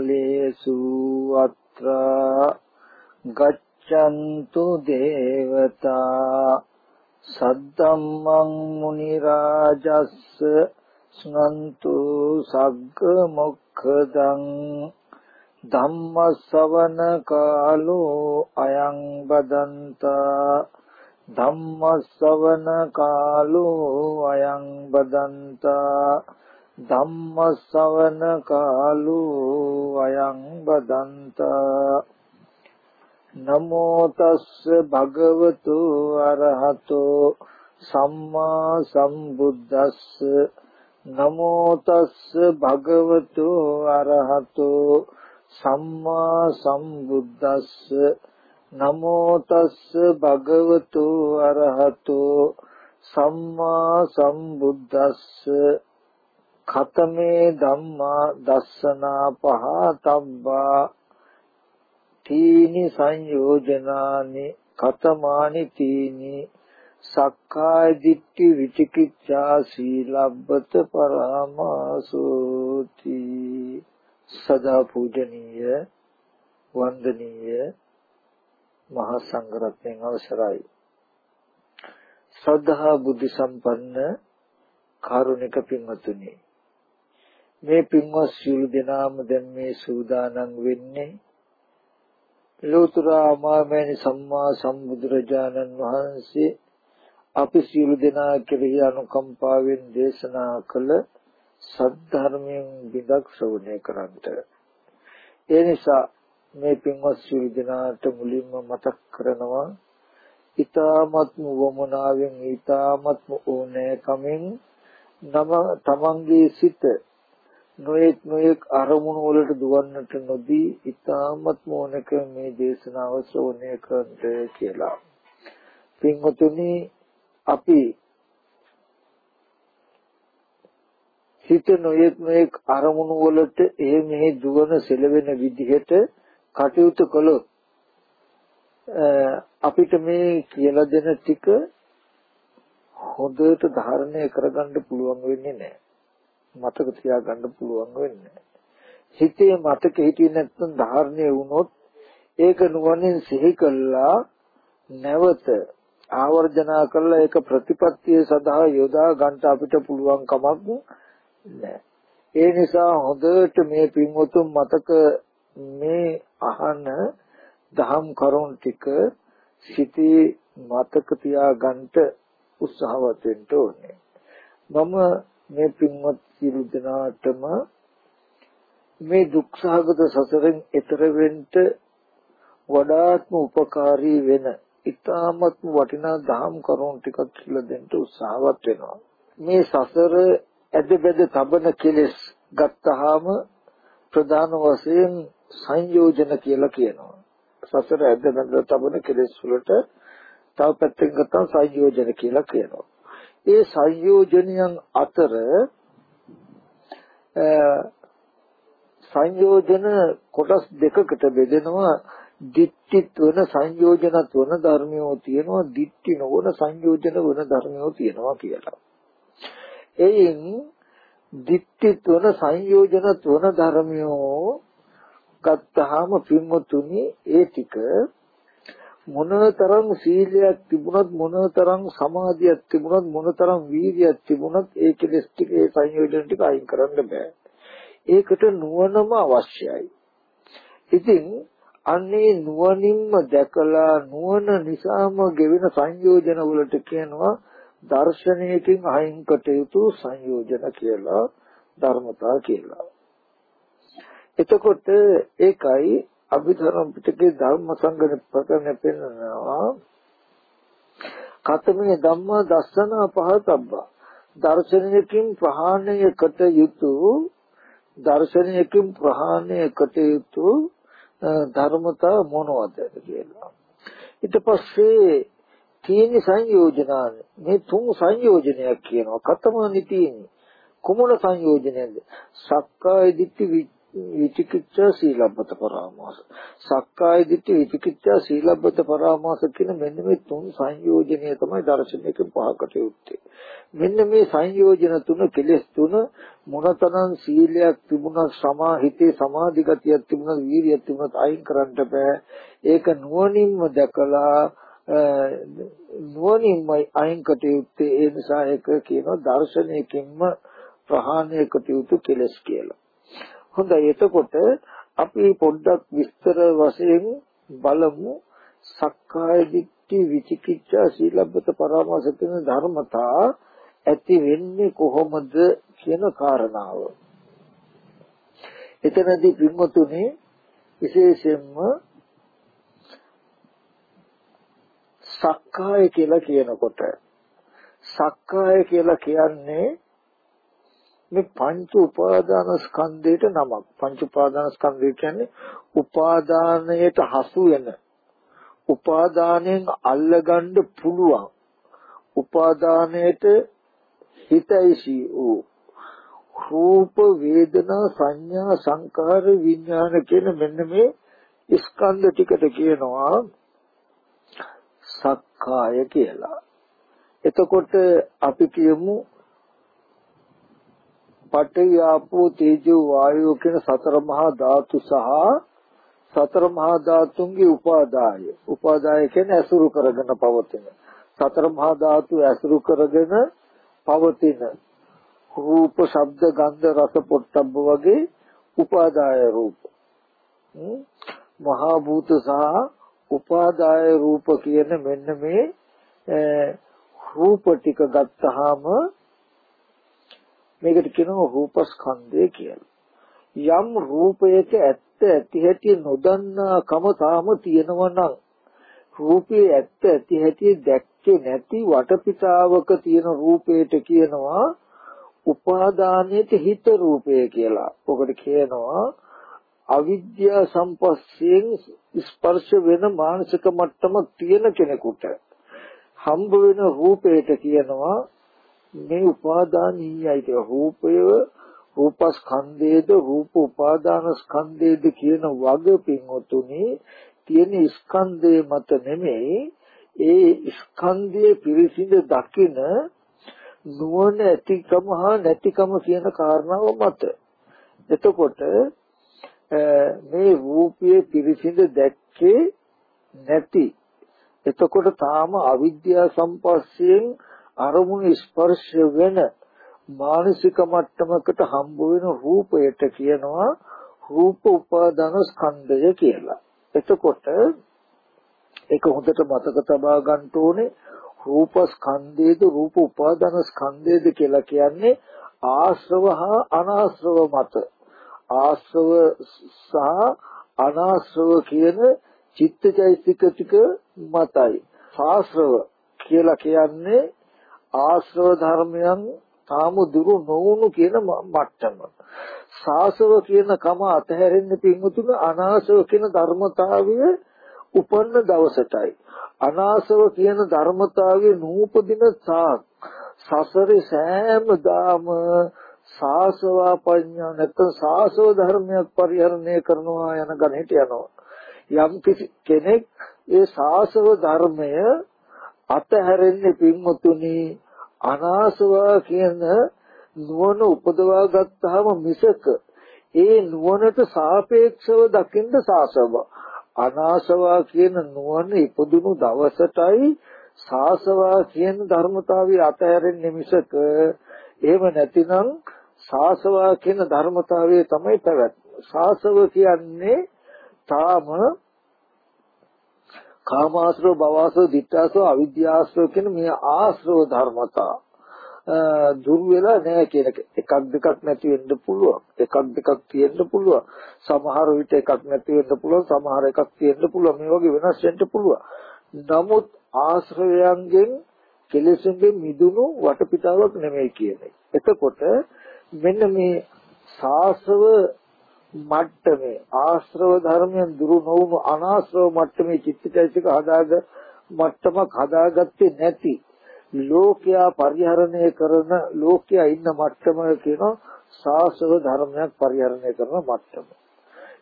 සමන්ත චක්කවාලේසු අත්‍රා ගච්ඡන්තු දේවතා සද්දම්මං මුනි රාජස්ස ස්නන්තු සග්ග මොක්ඛදං ධම්මස්සවන කාලෝ අයං බදන්තා ධම්මස්සවන කාලෝ අයං බදන්තා ධම්මස්සවන කාලෝ අයං බදන්තා. නමෝ තස්ස භගවතු අරහතෝ. සම්මා සම්බුද්දස්ස. නමෝ තස්ස භගවතු අරහතෝ. සම්මා සම්බුද්දස්ස. නමෝ තස්ස භගවතු අරහතෝ. සම්මා සම්බුද්දස්ස. ඛතමේ ධම්මා දස්සනා පහතබ්බා තීනි සංයෝජනානි ඛතමානි තීනි සක්කාය දිට්ඨි විචිකිච්ඡා සීලබ්බත පරාමාසෝති සදා පූජනීය වන්දනීය මහා සංඝරත්නයන් අවසරයි. සද්ධා බුද්ධ සම්පන්න කාරුණික පින්වතුනි මේ පින්වත් සියලු දෙනාම දැන් මේ සූදානම් වෙන්නේ ලෝතර ආමාමෑණි සම්මා සම්බුදුරජාණන් වහන්සේ අපි සියලු දෙනා කෙරෙහි අනුකම්පාවෙන් දේශනා කළ සද්ධර්මයෙන් බිඳක් ශ්‍රවණය කරන්ට ඒ නිසා මේ පින්වත් සියලු දෙනාට මුලින්ම මතක් කරනවා ඊ타මත්ම වමනාවෙන් ඊ타මත්ම ඕනෑ කමින් නම තමන්ගේ සිත නොයෙක් නොයෙක් අරමුණු වලට දුවන්නට නොදී ඊ타මත්ම ඕනක මේ දේශනාව ශ්‍රවණය කරන්න කියලා. පින්වතුනි අපි සිත නොයෙක් නොයෙක් අරමුණු වලට එහෙ මෙහෙ දුවන සෙලවෙන විදිහට කටයුතු කළොත් අපිට මේ කියලා දෙන ටික හොඳට ධාරණය කරගන්න පුළුවන් වෙන්නේ නැහැ. මතක තියාගන්න පුළුවන් වෙන්නේ හිතේ මතක හිටියේ නැත්නම් ධාරණය වුණොත් ඒක නුවණින් සිහි කළා නැවත ආවර්ජනා කරලා ඒක ප්‍රතිපත්තිය සඳහා යොදා ගන්න අපිට පුළුවන් කමක් නැහැ. ඒ නිසා හොඳට මේ පින්වතුන් මතක මේ අහන දහම් කරුණ ටික සිටී මතක තියාගන්න උත්සාහවත් වෙන්න ඕනේ. මම මේ පින්වත් සියලු දෙනාටම මේ දුක්සහගත සසරෙන් එතර වෙන්න වඩාත්ම උපකාරී වෙන ඊ타මත්ම වටිනා දහම් කරුණ ටිකක් කියලා දෙන්න උත්සාහවත් වෙනවා. මේ සසර ඇද බැද තබන කෙලෙස් ගත්තාම ප්‍රධාන වශයෙන් සංයෝජන කියලා කියනවා. සසර ඇද බැඳ තබන කෙලෙස් වලට තව පැත්තකින් ගත්තාම සංයෝජන කියලා කියනවා. ඒ සංයෝජනයන් අතර සංයෝජන කොටස් දෙකකට බෙදෙනවා දිට්ඨිත් වන සංයෝජනත් වන ධර්මියෝ තියෙනවා දිට්ඨි නොවන සංයෝජන වන ධර්මියෝ තියෙනවා කියලා. එයින් දිට්ඨිත් වන සංයෝජනත් වන ධර්මියෝ ගත්තාම පින්වතුනි ඒ ටික මොනතරම් සීලයක් තිබුණත් මොනතරම් සමාධියක් තිබුණත් මොනතරම් වීර්යයක් තිබුණත් ඒ කෙලස් ටික ඒ සංයෝජන ටික අයින් කරන්න බෑ. ඒකට නුවණම අවශ්‍යයි. ඉතින් අන්නේ නුවණින්ම දැකලා නුවණ නිසාම ගෙවෙන සංයෝජන වලට කියනවා දර්ශනයකින් අයින් කටයුතු සංයෝජන කියලා ධර්මතා කියලා. එතකොට ඒකයි අභිධර්ම පිටකේ ධර්ම සංගණ ප්‍රකරණ පෙන්නනවා. කතමේ ධම්මා දස්සන පහතබ්බා. දර්ශනයකින් ප්‍රහාණය කට යුතු දර්ශනයකින් ප්‍රහාණය කට යුතු ධර්මතා මොනවද කියලා. ඊට පස්සේ තියෙන සංයෝජනාන. මේ තුන් සංයෝජනයක් කියනවා. කතමනි තියෙන්නේ කුමන සංයෝජනයක්ද සක්කාය දිට්ඨි විචිකිච්ඡා සීලබ්බත පරාමාස. සක්කාය දිට්ඨි විචිකිච්ඡා සීලබ්බත පරාමාස කියන මෙන්න මේ තුන් සංයෝජනය තමයි දර්ශනයක පහකට යුත්තේ. මෙන්න මේ සංයෝජන තුන කෙලෙස් තුන මොනතරම් සීලයක් තිබුණත් සමාහිතේ සමාධි ගතියක් තිබුණත් වීර්යයක් තිබුණත් අයින් කරන්න බෑ. ඒක නුවණින්ම දැකලා නුවණින්මයි අයින් කටයුත්තේ ඒ නිසා ඒක කියනවා දර්ශනයකින්ම ප්‍රහාණය කටයුතු කෙලස් කියලා. හොඳයි එතකොට අපි පොඩ්ඩක් විස්තර වශයෙන් බලමු සක්කාය දිට්ඨි විචිකිච්ඡා සීලබ්බත පරාමාස කියන ධර්මතා ඇති වෙන්නේ කොහොමද කියන කාරණාව. එතනදී පින්වතුනි විශේෂයෙන්ම සක්කාය කියලා කියනකොට සක්කාය කියලා කියන්නේ මේ පංච උපාදාන ස්කන්ධයට නමක්. පංච උපාදාන ස්කන්ධය කියන්නේ උපාදානයට හසු වෙන උපාදානයෙන් අල්ලගන්න පුළුවන් උපාදානයට හිතයිසි වූ රූප වේදනා සංඥා සංකාර විඥාන කියන මෙන්න මේ ස්කන්ධ ටිකට කියනවා සක්කාය කියලා. එතකොට අපි කියමු පඨවි ආපෝ තේජෝ වායෝ කියන සතර මහා ධාතු සහ සතර මහා ධාතුන්ගේ උපාදාය. උපාදාය කියන්නේ ඇසුරු කරගෙන පවතින. සතර මහා ධාතු ඇසුරු කරගෙන පවතින රූප, ශබ්ද, ගන්ධ, රස, පොට්ටබ්බ වගේ උපාදාය රූප. මහා භූත සහ උපාදාය රූප කියන මෙන්න මේ රූප ටික ගත්තාම මේකට කියනවා රූපස්කන්ධය කියලා. යම් රූපයක ඇත්ත ඇති හැටි නොදන්නා කම තාම තියෙනවා නම් රූපේ ඇත්ත ඇති හැටි දැක්කේ නැති වටපිටාවක තියෙන රූපයට කියනවා උපාදානයේ හිත රූපය කියලා. ඔකට කියනවා අවිද්‍යා සම්පස්යෙන් ස්පර්ශ වෙන මානසික මට්ටමක් තියෙන කෙනෙකුට හම්බ වෙන රූපයට කියනවා මේ උපාදානීයයි කියලා රූපය රූපස්කන්ධයේද රූප උපාදාන ස්කන්ධයේද කියන වග පින්වතුනි තියෙන ස්කන්ධය මත නෙමෙයි ඒ ස්කන්ධයේ පිරිසිඳ දකින නුවණ ඇතිකම හා නැතිකම කියන කාරණාව මත. එතකොට මේ රූපයේ පිරිසිඳ දැක්කේ නැති. එතකොට තාම අවිද්‍යා සම්පස්යෙන් අරමුණු ස්පර්ශ වෙන මානසික මට්ටමකට හම්බ වෙන රූපයට කියනවා රූප උපාදාන ස්කන්ධය කියලා. එතකොට ඒක හොඳට මතක තබා ගන්න ඕනේ රූප ස්කන්ධයේද රූප උපාදාන ස්කන්ධයේද කියලා කියන්නේ ආශ්‍රව හා අනාශ්‍රව මත ආශ්‍රව සහ අනාශ්‍රව කියන චිත්තචෛතසික ටික මතයි. ආශ්‍රව කියලා කියන්නේ ආශ්‍රව ධර්මයන් තාම දුරු නොවුණු කියන මට්ටම. සාසව කියන කම අතහැරෙන්න පින්වතුන අනාසව කියන ධර්මතාවය උපන්න දවසටයි. අනාසව කියන ධර්මතාවය නූපදින තාක් සසරේ සෑමදාම සාසවා පඤ්ඤා නැත්නම් සාසව ධර්මයක් පරිහරණය කරනවා යන ගණිත යනවා. යම් කෙනෙක් ඒ සාසව ධර්මය අතහැරෙන්නේ පින්මුතුනි. අනාසවා කියන නුවණ උපදවා ගත්තාම මිසක ඒ නුවණට සාපේක්ෂව දකින්න සාසව. අනාසවා කියන නුවණ ඉපදුණු දවසටයි සාසවා කියන ධර්මතාවය අතහැරෙන්නේ මිසක. එහෙම නැතිනම් සාසවා කියන ධර්මතාවය තමයි පැවැත්ම. සාසව කියන්නේ තාම කාමාශ්‍රව භවශ්‍රව ditthාශ්‍රව අවිද්‍යාශ්‍රව කියන මේ ආශ්‍රව ධර්මතා දුර වෙලා නැහැ කියන එකක් දෙකක් නැති වෙන්න පුළුවන්. එකක් දෙකක් තියෙන්න පුළුවන්. සමහර විට එකක් නැති වෙන්න පුළුවන් සමහර එකක් තියෙන්න පුළුවන්. මේ වගේ වෙනස් වෙන්න පුළුවන්. නමුත් ආශ්‍රවයන්ගෙන් කෙලෙසුන්ගෙන් මිදුණු වටපිටාවක් නෙමෙයි කියන්නේ එතකොට මෙන්න මේ සාසව මට්ටමේ ආශ්‍රව ධර්මයන් දුරු නොවුණු අනාශ්‍රව මට්ටමේ චිත්තචෛතසික හදාග මට්ටමක් හදාගත්තේ නැති ලෝකයා පරිහරණය කරන ලෝකයා ඉන්න මට්ටම කියන සාසව ධර්මයක් පරිහරණය කරන මට්ටම.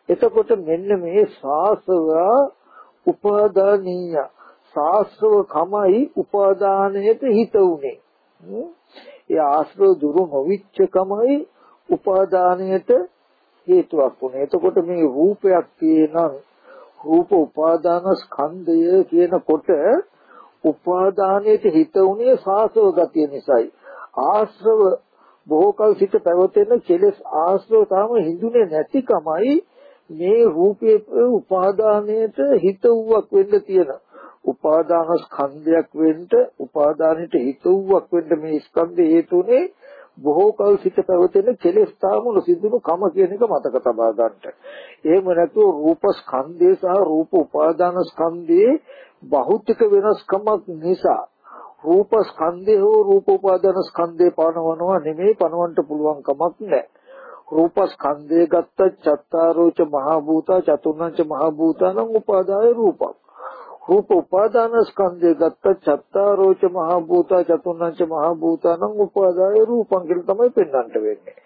එතකොට මෙන්න මේ සාසව උපාදානීය සාස්ත්‍රව කමයි උපාදානයට හිත උනේ. ඒ ආශ්‍රව දුරු නොවිච්ච කමයි උපාදානයට හේතුවක් වුනේ. එතකොට මේ රූපයක් තියෙනම් රූප උපාදාන ස්කන්ධය කියනකොට උපාදානයට හිත උනේ සාසව ගතිය නිසායි. ආශ්‍රව බොහෝ කල සිට පැවතෙන කෙලෙස් ආශ්‍රව තාම හිඳුනේ නැතිකමයි මේ රූපේ උපාදානයට හිත වූවක් වෙන්න තියෙන. උපාදාන ස්කන්ධයක් වෙන්න උපාදානෙට හිත වූවක් වෙන්න මේ ස්කන්ධ හේතුනේ බොහෝ කල සිට පැවතෙන කෙලෙස් තාම නොසිඳුණු කම කියන එක මතක තබා ගන්නට. එහෙම නැතුව රූප ස්කන්ධය සහ රූප උපාදාන ස්කන්ධයේ භෞතික වෙනස්කමක් නිසා රූප ස්කන්ධය හෝ රූප උපාදාන ස්කන්ධේ පනවනවා නෙමෙයි පනවන්න පුළුවන් කමක් නැහැ. රූප ස්කන්ධය ගත්ත චත්තාරෝච මහ භූතා චතුර්ණංච මහ භූතානං උපාදාය රූපං. රූප උපාදාන ස්කන්ධය ගත්ත චත්තාරෝච මහ භූතා චතුර්ණංච මහ භූතානං උපාදාය රූපං කියලා තමයි පෙන්වන්නට වෙන්නේ.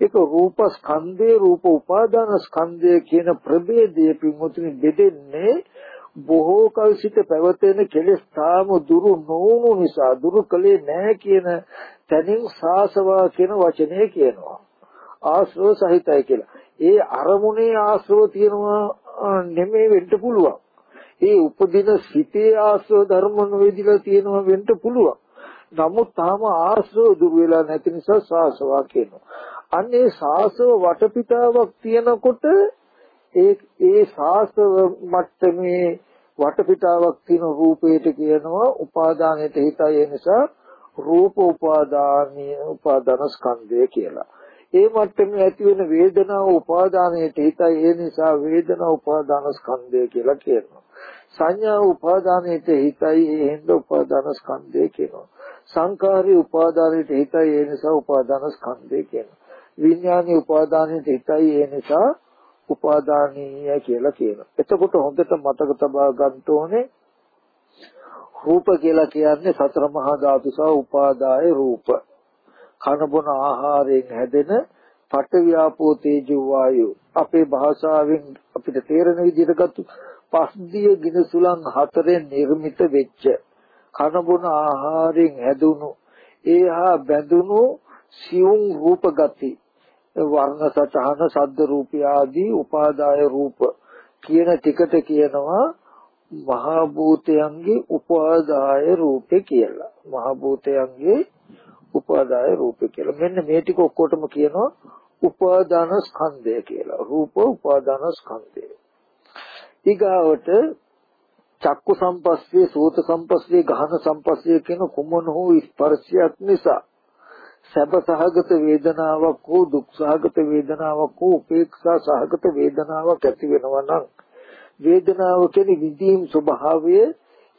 ඒක රූප ස්කන්ධේ රූප උපාදාන ස්කන්ධය කියන ප්‍රභේදයේ පිමුතුනි බෙදෙන්නේ බොහෝ කල සිට පැවතෙන කෙලෙස් තාම දුරු නොවුණු නිසා දුරු කලේ නැහැ කියන තැනින් සාසවා කියන වචනේ කියනවා ආශ්‍රව සහිතයි කියලා. ඒ අරමුණේ ආශ්‍රව තියෙනවා නෙමෙයි වෙන්න පුළුවන්. ඒ උපදින සිතේ ආශ්‍රව ධර්ම නොවේදිලා තියෙනවා වෙන්න පුළුවන්. නමුත් තාම ආශ්‍රව දුර වෙලා නැති නිසා සාසවා කියනවා. අන්නේ සාසව වටපිටාවක් තියෙනකොට ඒ ඒ සාසව මට්ටමේ වටපිටාවක් තියෙන රූපයට කියනවා උපාදානයට හිතයි ඒ නිසා රූප උපාදානීය උපාදාන ස්කන්ධය කියලා. ඒ මට්ටමේ ඇති වෙන වේදනාව උපාදානයට හිතයි ඒ නිසා වේදනා උපාදාන ස්කන්ධය කියලා කියනවා. සංඥා උපාදානයට හිතයි ඒ හින්දා උපාදාන ස්කන්ධය කියනවා. සංකාරී උපාදානයට හිතයි ඒ නිසා උපාදාන ස්කන්ධය කියනවා. විඥානීය උපාදානයට හිතයි ඒ නිසා උපාදානීය කියලා කියනවා. එතකොට හොඳට මතක තබා ගන්න ඕනේ රූප කියලා කියන්නේ සතර මහා ධාතු සහ උපාදාය රූප. කන බොන ආහාරයෙන් හැදෙන පඨවියාපෝ තේජෝ වායෝ අපේ භාෂාවෙන් අපිට තේරෙන විදිහට ගත්තු පස්දිය ගිනසුලන් හතරෙන් නිර්මිත වෙච්ච කන බොන ආහාරයෙන් හැදුණු ඒහා බැඳුණු සියුම් රූප ගති වර්ණ සතහන ශබ්ද රූපය ආදී උපාදාය රූප කියන ටිකට කියනවා මහා භූතයන්ගේ උපාදාය රූපේ කියලා. මහා භූතයන්ගේ උපාදාය රූපේ කියලා. මෙන්න මේ ටික ඔක්කොටම කියනවා උපාදාන ස්කන්ධය කියලා. රූප උපාදාන ස්කන්ධය. ඊගාවට චක්කු සම්පස්සේ සෝත සම්පස්සේ ගහන සම්පස්සේ කියන කුමන හෝ ස්පර්ශයක් නිසා සැප සහගත වේදනාවක් හෝ දුක් සහගත වේදනාවක් හෝ උපේක්ෂා සහගත වේදනාවක් ඇති වෙනවා නම් වේදනාව කියන්නේ විදීම් ස්වභාවය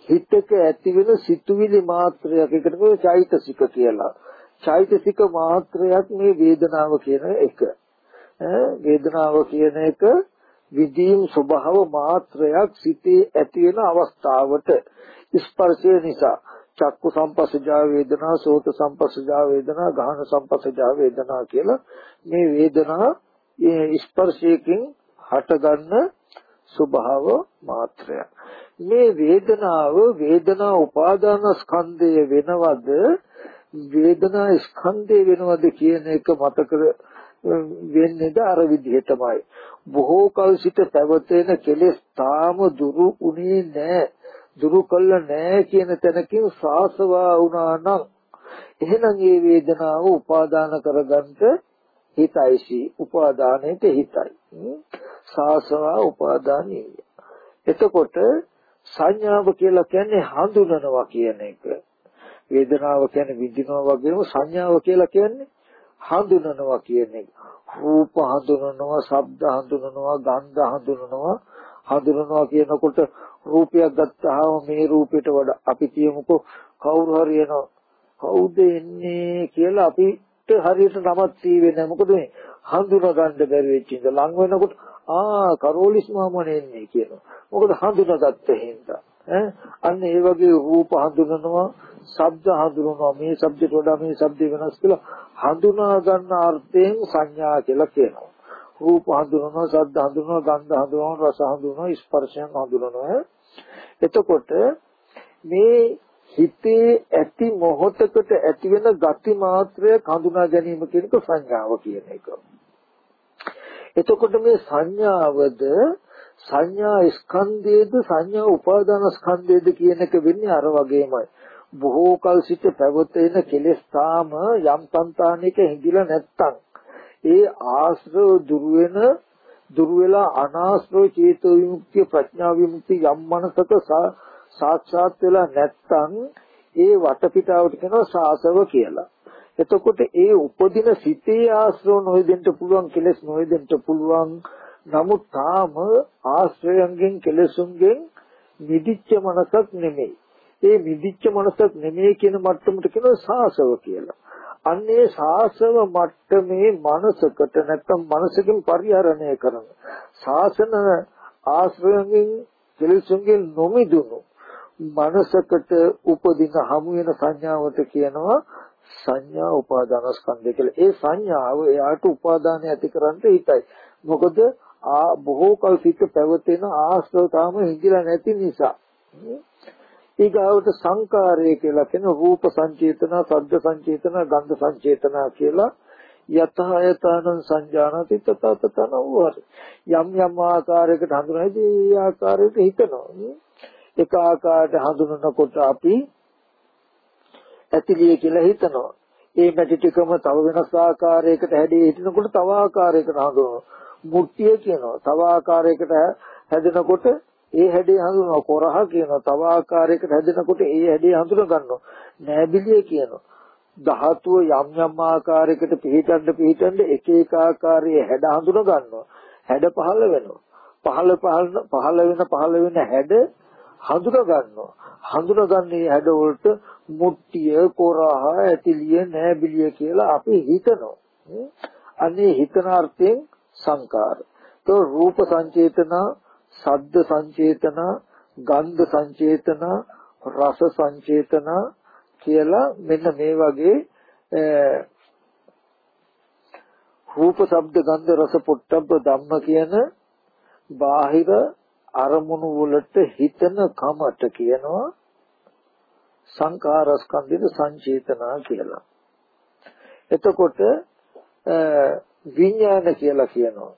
හිතක ඇති වෙන සිතුවිලි මාත්‍රයක් එකට කියනවා චෛතසික කියලා. චෛතසික මාත්‍රයක් මේ වේදනාව කියන එක. වේදනාව කියන එක විදීම් ස්වභාව මාත්‍රයක් සිතේ ඇති වෙන අවස්ථාවට ස්පර්ශය නිසා චක්කු සම්පස්සජා වේදනා සෝත සම්පස්සජා වේදනා ගහන සම්පස්සජා වේදනා කියලා මේ වේදනා ස්පර්ශයෙන් හටගන්න ස්වභාව මාත්‍රය මේ වේදනාව වේදනා උපාදාන ස්කන්ධය වෙනවද? වේදනා ස්කන්ධය වෙනවද කියන එක මතක වෙන්නේද අර විදිහටමයි බොහෝ කල සිට පැවතෙන කෙලෙස් තාම දුරු උනේ නැහැ දුරු කළ නැහැ කියන තැනකින් සාසවා වුණා නම් එහෙනම් මේ වේදනාව උපාදාන කරගන්න හිතයිසි. උපාදානෙට හිතයි. සාසවා උපාදානීය. එතකොට සංඥාව කියලා කියන්නේ හඳුනනවා කියන එක. වේදනාව කියන්නේ විඳිනවා වගේම සංඥාව කියලා කියන්නේ හඳුනනවා කියන එක. රූප හඳුනනවා ශබ්ද හඳුනනවා ගන්ධ හඳුනනවා. හඳුනනවා කියනකොට රූපයක් ගත්තාම මේ රූපයට වඩා අපි කියමුකෝ කවුරු හරි එනවා. කවුද එන්නේ කියලා අපිට හරියට නමක් තීවෙන්නේ මොකද මේ හඳුනා ගන්න බැරි වෙච්ච ඉඳ ලං වෙනකොට ආ කරෝලිස් මාමනේ එන්නේ කියනවා මොකද හඳුනාගත්ත හින්දා ඈ අන්න ඒ වගේ රූප හඳුනනවා ශබ්ද හඳුනනවා මේ ශබ්දයට වඩා මේ ශබ්ද වෙනස් කියලා හඳුනා ගන්න අර්ථයෙන් සංඥා කියලා කියනවා. රූප හඳුනනවා, ශබ්ද හඳුනනවා, ගන්ධ හඳුනනවා, රස හඳුනනවා, ස්පර්ශයන් හඳුනනවා. එතකොට මේ හිතේ ඇති මොහොතකට ඇති වෙන ගති මාත්‍රය හඳුනා ගැනීම කියන එක සංඥාව කියන එක. එතකොට මේ සංඥාවද සංඥා ස්කන්ධයේද සංඥා උපාදාන ස්කන්ධයේද කියන එක වෙන්නේ අර වගේමයි. බොහෝ කල සිට පැවතෙන කෙලෙස් තාම යම් సంతානික හිඳිලා නැත්තම් ඒ ආශ්‍රව දුර වෙන දුර වෙලා අනාශ්‍රව චේතෝ විමුක්තිය ප්‍රඥා විමුක්තිය යම් මනසක සාක්ෂාත් වෙලා නැත්තම් ඒ වටපිටාවට කියනවා සාසව කියලා. එතකොට ඒ උපදින සිතේ ආශ්‍රව නොයෙදෙන්න පුළුවන් කෙලෙස් නොයෙදෙන්න පුළුවන් නමුත් තාම ආශ්‍රයයන්ගෙන් කෙලෙසුන්ගෙන් නිදිච්ච මනසක් නෙමෙයි. ඒ නිදිච්ච මනසක් නෙමෙයි කියන මට්ටමට කියනවා සාසව කියලා. අන්නේ සාසව මට්ටමේ මනසකට නැත්තම් මනසකින් පරිහරණය කරන ශාසන ආශ්‍රයයෙන් කෙලෙසුන්ගෙන් නොමිදුණු මනසකට උපදින හමු වෙන සංඥාවට කියනවා සංඥා උපාදානස්කන්ධය කියලා. ඒ සංඥාව එයාට උපාදානය ඇති කරන්න හිතයි. මොකද ආ බොහෝ කල සිට පැවතෙන ආශ්‍රව තාම හිඳිලා නැති නිසා. ඊගාවට සංකාරය කියලා කියන රූප සංචේතන, සද්ද සංචේතන, ගන්ධ සංචේතන කියලා යතහයතනං සංජානති තතතන වූ යම් යම් ආකාරයකට හඳුනනදී ඒ ආකාරයට හිතනවා එක ආකාරයට හඳුනනකොට අපි ඇතිලිය කියලා හිතනවා. ඒ මැටි ටිකම තව වෙනස් ආකාරයකට හැදී හිටිනකොට තව ආකාරයකට හඳුනනවා. මුට්ටිය කියනවා. තව ආකාරයකට හැදෙනකොට ඒ හැඩය හඳුනනවා. කොරහ කියනවා. තව ආකාරයකට හැදෙනකොට ඒ හැඩය හඳුන ගන්නවා. නෑබිලිය කියනවා. ධාතුව යම් යම් ආකාරයකට පිහිටන්න පිහිටන්න එක එක ආකාරයේ හැඩ හඳුන ගන්නවා. හැඩ පහළ වෙනවා. පහළ පහළ පහළ වෙන පහළ වෙන හැඩ හඳුන ගන්නවා හඳුනගන්නේ හැඩ වලට මුට්ටිය කොරහ ඇතිලිය නෑබිලිය කියලා අපි හිතනවා. අනේ හිතන අර්ථයෙන් සංකාර. તો රූප සංචේතනා සද්ද සංචේතන, ගන්ධ සංචේතන, රස සංචේතන කියලා මෙන්න මේ වගේ රූප, ශබ්ද, ගන්ධ, රස, පොට්ටබ්බ ධම්ම කියන බාහිර අරමුණු වලට හිතන කමට කියනවා සංකාරස්කන්ධිත සංචේතනා කියලා. එතකොට විඥාන කියලා කියනවා.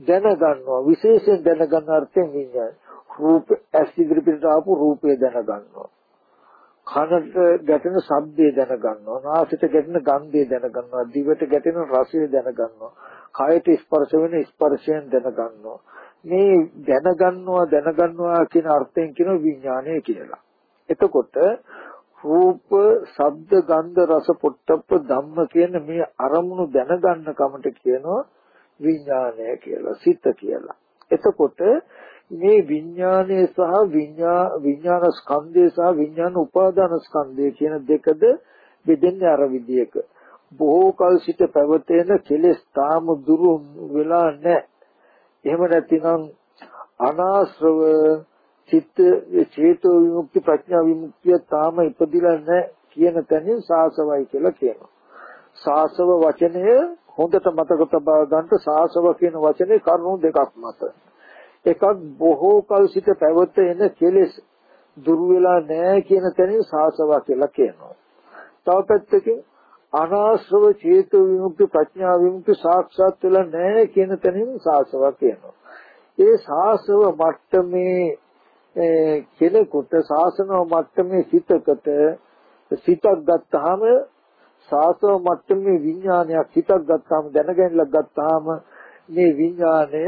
දැනගන්නවා. විශේෂයෙන් දැනගන්න අර්ථයෙන් විඤ්ඤාණය රූප ඇස් ඉදිරිපිට ආපු රූපය දැනගන්නවා. කනට ගැටෙන ශබ්දය දැනගන්නවා. නාසයට ගැටෙන ගන්ධය දැනගන්නවා. දිවට ගැටෙන රසය දැනගන්නවා. කයට ස්පර්ශ වෙන ස්පර්ශයෙන් දැනගන්නවා. මේ දැනගන්නවා දැනගන්නවා කියන අර්ථයෙන් කියන විඥානය කියලා එතකොට රූප ශබ්ද ගන්ධ රස පොට්ටප්ප ධම්ම කියන මේ අරමුණු දැනගන්න කමට කියනවා විඥානය කියලා සිත කියලා. එතකොට මේ විඥානය සහ විඥා විඥාන ස්කන්ධය සහ විඥාන උපාදාන ස්කන්ධය කියන දෙකද බෙදෙන්නේ අර විදියක. බොහෝ කල සිට පැවතෙන කෙලෙස් තාම දුරු වෙලා නැහැ. එහෙම නැතිනම් අනාශ්‍රව චිත්ත චේතෝ විමුක්ති ප්‍රඥා විමුක්තිය තාම ඉපදිලා නැහැ කියන තැනින් සාසවයි කියලා කියනවා. සාසව වචනය හොඳට මතක තබා ගන්න සාසව කියන වචනේ කරුණු දෙකක් මත. එකක් බොහෝ කල සිට පැවත එන කෙලෙස් දුරු වෙලා නැහැ කියන තැනින් සාසව කියලා කියනවා. තව පැත්තකින් අනාශ්‍රව චේතු විමුක්ති ප්‍රඥා විමුක්ති සාක්ෂාත් වෙලා නැහැ කියන තැනින් සාසව කියනවා. ඒ සාසව මට්ටමේ කෙනෙකුට සාසනව මට්ටමේ සිතකට සිතක් ගත්තාම සාසව මට්ටමේ විඥානයක් හිතක් ගත්තාම දැනගැනලා ගත්තාම මේ විඥානය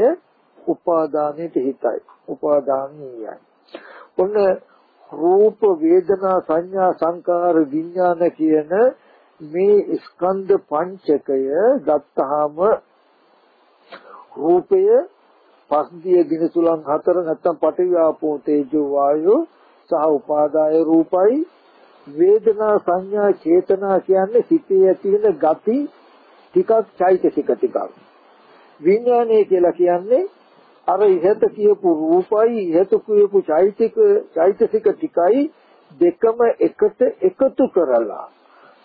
උපාදානයට හිතයි උපාදානීයයි ඔන්න රූප වේදනා සංඥා සංකාර විඥාන කියන මේ ස්කන්ධ පංචකය ගත්තාම රූපය පස්දිය දිනසුලන් හතර නැත්තම් පඨවි ආපෝ තේජෝ වායෝ සහ උපාදාය රූපයි. වේදනා සංඥා චේතනා කියන්නේ සිතේ ඇති වෙන ගති ටිකක් චෛතසික ටිකක්. විඥානය කියලා කියන්නේ අර ඉහත කියපු රූපයි ඉහත කියපු චෛතසික චෛතසික ටිකයි දෙකම එකට එකතු කරලා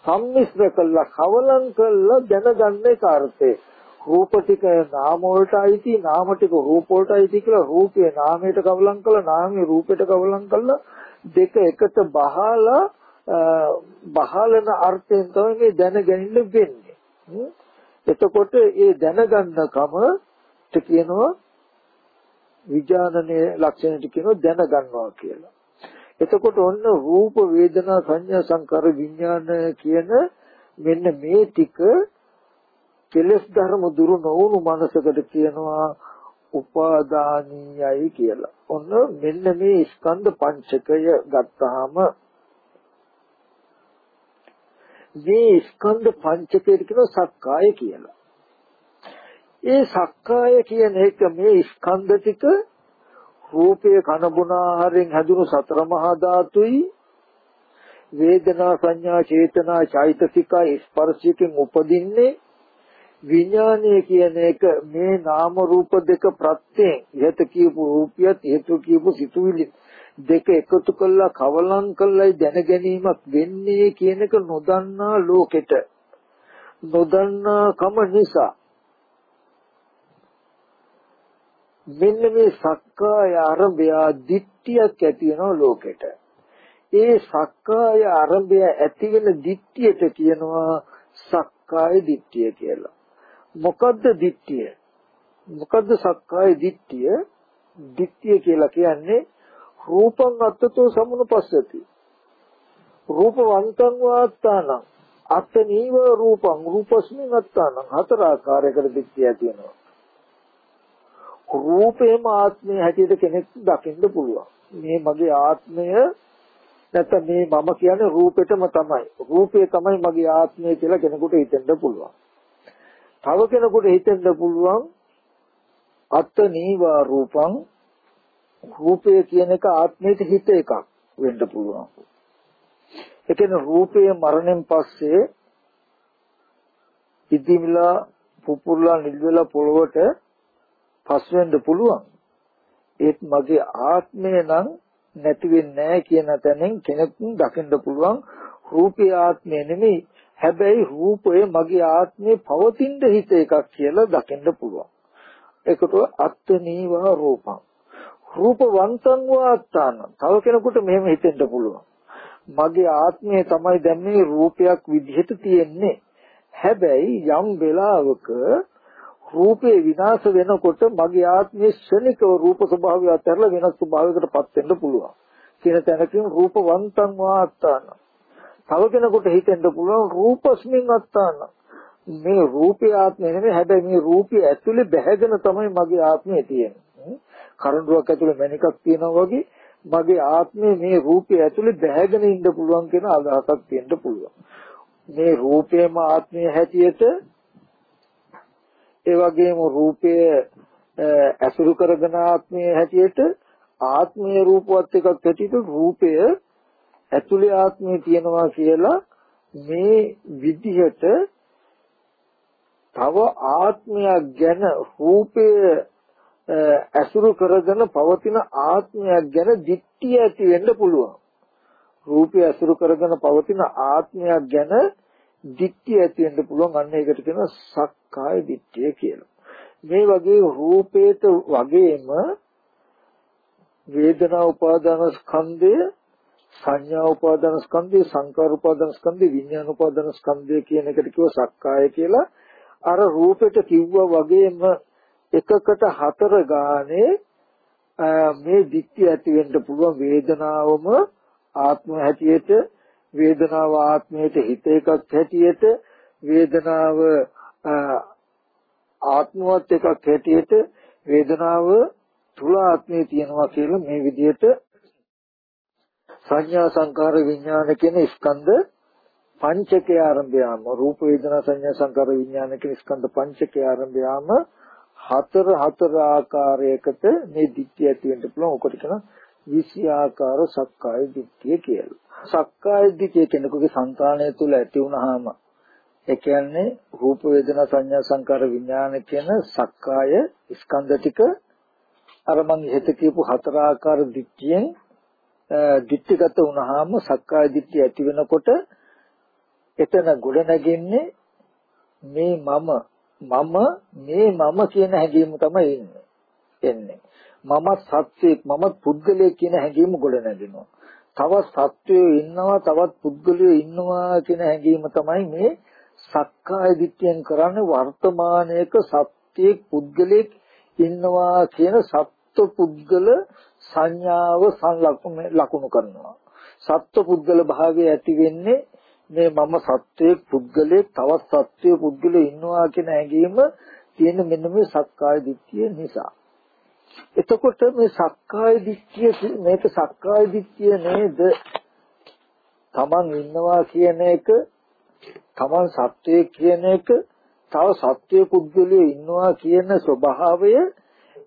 සම්මිශ්‍ර කළා කවලම් කළා දැනගන්න එක අර්ථය. රූප ටික නාම වලට අයිති නාම ටික රූප වලට අයිති කියලා රූපේ නාමයට කවලම් කළා නාමයේ රූපයට කවලම් කළා. දෙක එකට බහලා බහලන අර්ථයෙන් තමයි මේ දැනගැනින්න වෙන්නේ. එතකොට ඒ දැනගන්නකම කියනවා විඥානයේ ලක්ෂණයට කියනවා දැනගන්නවා කියලා. එතකොට ඔන්න රූප වේදනා සංඥා සංකාර විඥාන කියන මෙන්න මේ ටික කෙලස් ධර්ම දුරු නොවුණු මනසකට කියනවා උපාදානීයයි කියලා. ඔන්න මෙන්න මේ ස්කන්ධ පංචකය ගත්තාම මේ ස්කන්ධ පංචකයට කියන සක්කාය කියලා. ඒ සක්කාය කියන එක මේ ස්කන්ධ ටික රූපය කන බොන ආහාරයෙන් හැදුණු සතර මහා ධාතුයි. වේදනා සංඥා චේතනා චෛතසික ස්පර්ශයෙන් උපදින්නේ විඥානය කියන එක. මේ නාම රූප දෙක ප්‍රත්‍යයෙන් ඉහත කියපු රූපියත් හේතු කියපු සිතුවිලි දෙක එකතු කළා කවලම් කළායි දැන ගැනීමක් වෙන්නේ කියන එක නොදන්නා ලෝකෙට. නොදන්නා කම නිසා මෙන්න මේ සක්කාය අරබය දිට්ඨියක් ඇති වෙනවා ලෝකෙට. ඒ සක්කාය අරබය ඇති වෙන දිට්ඨියට කියනවා සක්කාය දිට්ඨිය කියලා. මොකද්ද දිට්ඨිය? මොකද්ද සක්කාය දිට්ඨිය? දිට්ඨිය කියලා කියන්නේ රූපං අත්තතෝ සමුනුපස්සති. රූපවන්තං වාත්තානං අත්තනීව රූපං රූපස්මින් අත්තානං හතර ආකාරයකට දිට්ඨිය තියෙනවා. රූපේම ආත්මය හැටියට කෙනෙක් දකින්න පුළුවන්. මේ මගේ ආත්මය නැත්නම් මේ මම කියන්නේ රූපෙටම තමයි. රූපය තමයි මගේ ආත්මය කියලා කෙනෙකුට හිතෙන්න පුළුවන්. තව කෙනෙකුට හිතෙන්න පුළුවන් අත්ත නීවා රූපං රූපය කියන එක ආත්මයට හිත එකක් වෙන්න පුළුවන්. ඒ කියන්නේ රූපය මරණයෙන් පස්සේ ඉදිමිලා පුපුරලා නිල්වලා පොළවට පස් වෙන්න පුළුවන්. ඒත් මගේ ආත්මය නම් නැති වෙන්නේ නැහැ කියන තැනින් කෙනෙකුන් දකින්න පුළුවන් රූපී ආත්මය නෙමෙයි හැබැයි රූපය මගේ ආත්මේ පවතින හිත එකක් කියලා දකින්න පුළුවන්. ඒකට අත්නීවා රූපං. රූපවන්තං වාත්තාන. තව කෙනෙකුට මෙහෙම හිතෙන්න පුළුවන්. මගේ ආත්මය තමයි දැන් මේ රූපයක් විදිහට තියෙන්නේ. හැබැයි යම් වෙලාවක රූපේ විනාශ වෙනකොට මගේ ආත්මයේ ශනිකව රූප ස්වභාවය අතරලා වෙනස් ස්වභාවයකටපත් වෙන්න පුළුවන්. කියන තැනකින් රූපවන්තං වාත්තාන. තව කෙනෙකුට හිතෙන්න පුළුවන් රූපස්මින් අත්තාන. මේ රූපේ ආත්මය නෙමෙයි හැබැයි මේ රූපය ඇතුලේ බැහැගෙන තමයි මගේ ආත්මය තියෙන්නේ. කරඬුවක් ඇතුලේ මණිකක් තියෙනවා වගේ මගේ ආත්මය මේ රූපය ඇතුලේ බැහැගෙන ඉන්න පුළුවන් කියන අදහසක් තියෙන්න පුළුවන්. මේ රූපේම ආත්මය හැටියට ඒ වගේම රූපය ඇසුරු කරගෙන ආත්මයේ හැටියට ආත්මීය රූපවත් එකක් හැටියට රූපය ඇතුලේ ආත්මය තියෙනවා කියලා මේ විදිහට තව ආත්මයක් ගැන රූපය ඇසුරු කරගෙන පවතින ආත්මයක් ගැන දික්තිය ඇති වෙන්න පුළුවන්. රූපය ඇසුරු කරගෙන පවතින ආත්මයක් ගැන දික්තිය ඇති වෙන්න පුළුවන්. අන්න ඒකට කියනවා සක්කාය දිට්ඨිය කියලා. මේ වගේ රූපේත වගේම වේදනා උපාදාන ස්කන්ධය සංඥා උපාදාන ස්කන්ධය සංකාර උපාදාන ස්කන්ධය විඥාන උපාදාන ස්කන්ධය කියන එකට කිව්ව සක්කාය කියලා අර රූපෙට කිව්වා වගේම එකකට හතර ගානේ මේ දික්තිය ඇති වෙන්න පුළුවන් වේදනාවම ආත්ම හැටියට වේදනාව ආත්මයට හිත එකක් හැටියට වේදනාව ආත්මවත් එකක් හැටියට වේදනාව තුල ආත්මය තියෙනවා කියලා මේ විදිහට සංඥා සංකාර විඥාන කියන ස්කන්ධ පංචකය ආරම්භයාම රූප වේදනා සංඥා සංකාර විඥාන කියන ස්කන්ධ පංචකය ආරම්භයාම හතර හතර ආකාරයකට මේ දිට්ඨිය ඇති වෙන්න පුළුවන්. ඔකට කියන විසි ආකාර සක්කාය දිට්ඨිය කියලා. සක්කාය දිට්ඨිය කෙනෙකුගේ సంతානය තුල ඇති වුනහම ඒ කියන්නේ රූප වේදනා සංඥා සංකාර විඥාන කියන සක්කාය ස්කන්ධ ටික අර මං ඉහෙත කියපු හතර ආකාර දිට්ඨියෙන් ditthිගත වුණාම සක්කාය දිට්ඨිය ඇති වෙනකොට එතන ගොඩ නැගෙන්නේ මේ මම මම මේ මම කියන හැඟීම තමයි ඉන්නේ එන්නේ මම සත්‍යයක් මම පුද්ගලයෙක් කියන හැඟීම ගොඩ නැගෙනවා. තවත් සත්වයෝ ඉන්නවා තවත් පුද්ගලයෝ ඉන්නවා කියන හැඟීම තමයි මේ සක්කාය දිට්ඨියෙන් කරන්නේ වර්තමානයේක සත්‍යයක් පුද්ගලයෙක් ඉන්නවා කියන සත්ව පුද්ගල සංඥාව ලකුණු කරනවා. සත්ව පුද්ගල භාවය ඇති වෙන්නේ මේ මම සත්වයේ පුද්ගලයෙක් තවත් සත්වයේ පුද්ගලයෙ ඉන්නවා කියන හැඟීම තියෙන මෙන්න මේ සක්කාය දිට්ඨිය නිසා. එතකොට මේ සක්කාය දිට්ඨිය මේක සක්කාය දිට්ඨිය නේද? තමන් ඉන්නවා කියන එක තමන් සත්වයේ කියන එක තව සත්වයේ පුද්ගලයෙ ඉන්නවා කියන ස්වභාවය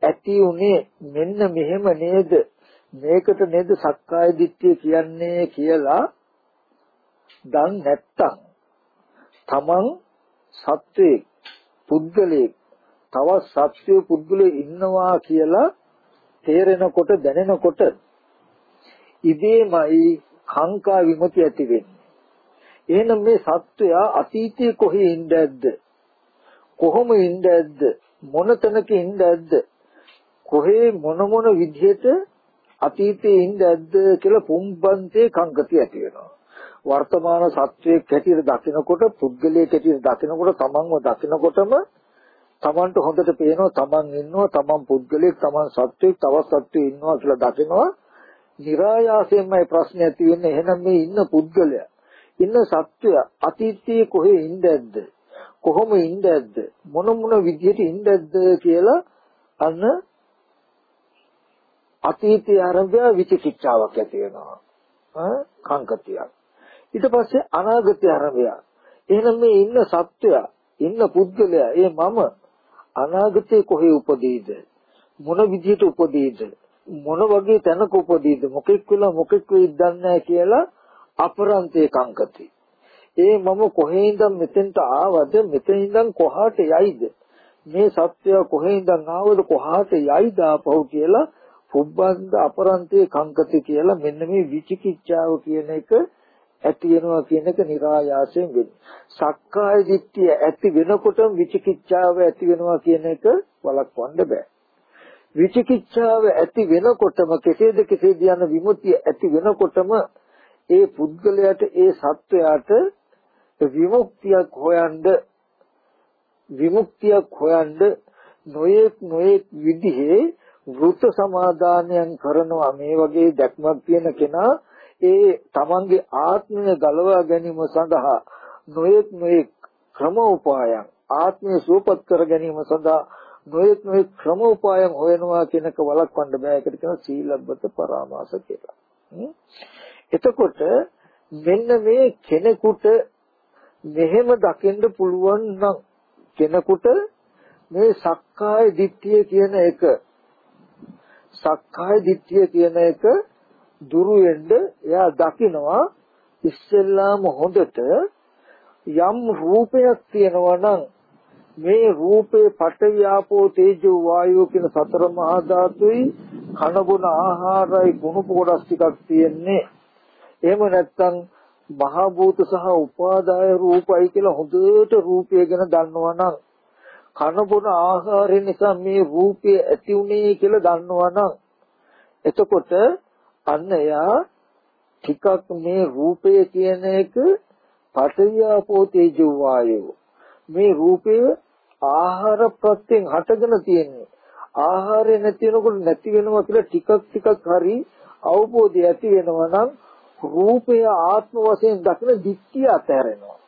ඇති උනේ මෙන්න මෙහෙම නේද? මේකට නේද සක්කාය දිට්ඨිය කියන්නේ කියලා දන් නැත්තම් තමන් සත්වයේ පුද්ගලයෙක් තවත් සත්‍ය පුද්ගලයෙ ඉන්නවා කියලා තේරෙනකොට දැනෙනකොට ඉබේමයි කාංකා විමුතිය ඇති වෙන්නේ. එහෙනම් මේ සත්වයා අතීතයේ කොහේ ඉඳද්ද? කොහොම ඉඳද්ද? මොන තැනක ඉඳද්ද? කොහේ මොන මොන විදිහට අතීතයේ ඉඳද්ද කියලා පුම්බන්තේ කංගතිය ඇති වෙනවා. වර්තමාන සත්වයේ කැටියට දකිනකොට පුද්ගලයේ කැටියට දකිනකොට තමන්ව දකිනකොටම තමන්ට හොඳට පේනවා තමන් ඉන්නවා තමන් පුද්ගලයෙක් තමන් සත්වෙක් තවත් සත්වෙක් ඉන්නවා කියලා දකිනවා. નિરાයාසයෙන්මයි ප්‍රශ්නේ ඇති වෙන්නේ එහෙනම් මේ ඉන්න පුද්ගලයා ඉන්න සත්වය අතීතයේ කොහේ ඉඳද්ද? කොහොම ඉඳද්ද? මොන මොන විදිහට ඉඳද්ද කියලා අන්න අතීතයේ ආරම්භය විචිකිච්ඡාවක් ඇති වෙනවා. කංකතියක්. ඊට පස්සේ අනාගතය ආරම්භය. එහෙනම් මේ ඉන්න සත්වය ඉන්න පුද්ගලයා ඒ මම අනාගතේ කොහේ උපදීද? මොන විදිහට උපදීද? මොන වගේ තැනක උපදීද? මොකෙක් වෙලා මොකෙක් වෙයිද දන්නේ කියලා අපරන්තේ කංකති. ඒ මම කොහේ ඉඳන් මෙතෙන්ට ආවද? මෙතෙන් ඉඳන් කොහාට යයිද? මේ සත්‍ය කොහේ ඉඳන් ආවද? කොහාට යයිද ආපහු කියලා පුබ්බන්ද අපරන්තේ කංකති කියලා මෙන්න මේ විචිකිච්ඡාව කියන එක ඇති වෙනවා කියන එක નિરાයාසයෙන් වෙන්නේ. සක්කාය දිට්ඨිය ඇති වෙනකොටම විචිකිච්ඡාව ඇති වෙනවා කියන එක වළක්වන්න බෑ. විචිකිච්ඡාව ඇති වෙනකොටම කෙසේද කෙසේද යන විමුක්තිය ඇති වෙනකොටම ඒ පුද්ගලයාට ඒ සත්වයාට විමුක්තියක් හොයන්න විමුක්තියක් හොයන්න නොයෙක් නොයෙක් විදිහේ වෘත සමාදානයන් කරනවා මේ වගේ දැක්මක් තියෙන කෙනා ඒ තමන්ගේ ආත්මය ගලවා ගැනීම සඳහා නොයෙක් නොයෙක් ක්‍රම උපායන් ආත්මය සූපත් කර ගැනීම සඳහා නොයෙක් නොයෙක් ක්‍රම උපායන් හොයනවා කියනක වළක්වන්න බෑ ඒකට කියන සීලබ්බත පරාමාස කියලා. එතකොට මෙන්න මේ කෙනෙකුට මෙහෙම දකින්න පුළුවන් නම් කෙනෙකුට මේ සක්කාය දිට්ඨිය කියන එක සක්කාය දිට්ඨිය කියන එක දුරු වෙන්න එයා දකිනවා ඉස්සෙල්ලාම හොඳට යම් රූපයක් තියෙනවා නම් මේ රූපේ පඨවි ආපෝ තේජෝ වායෝ කියන සතර මහා ධාතුයි කන බොන ආහාරයි කුණු පොඩස් ටිකක් තියෙන්නේ. එහෙම නැත්නම් මහා භූත සහ උපාදාය රූපයි කියලා හොඳට රූපය ගැන දන්නවා නම් කන බොන ආහාරය නිසා මේ රූපය ඇති උනේ කියලා දන්නවා නම් එතකොට අන්න එයා ටිකක් මේ රූපය කියන එක පඨවියාපෝ තේජෝ වායෝ මේ රූපය ආහාර ප්‍රත්‍යයෙන් හටගෙන තියෙන්නේ. ආහාරය නැති වෙනකොට නැති වෙනවා කියලා ටිකක් ටිකක් හරි අවබෝධය ඇති වෙනවා නම් රූපය ආත්ම වශයෙන් දකින දික්තිය අතහැරෙනවා.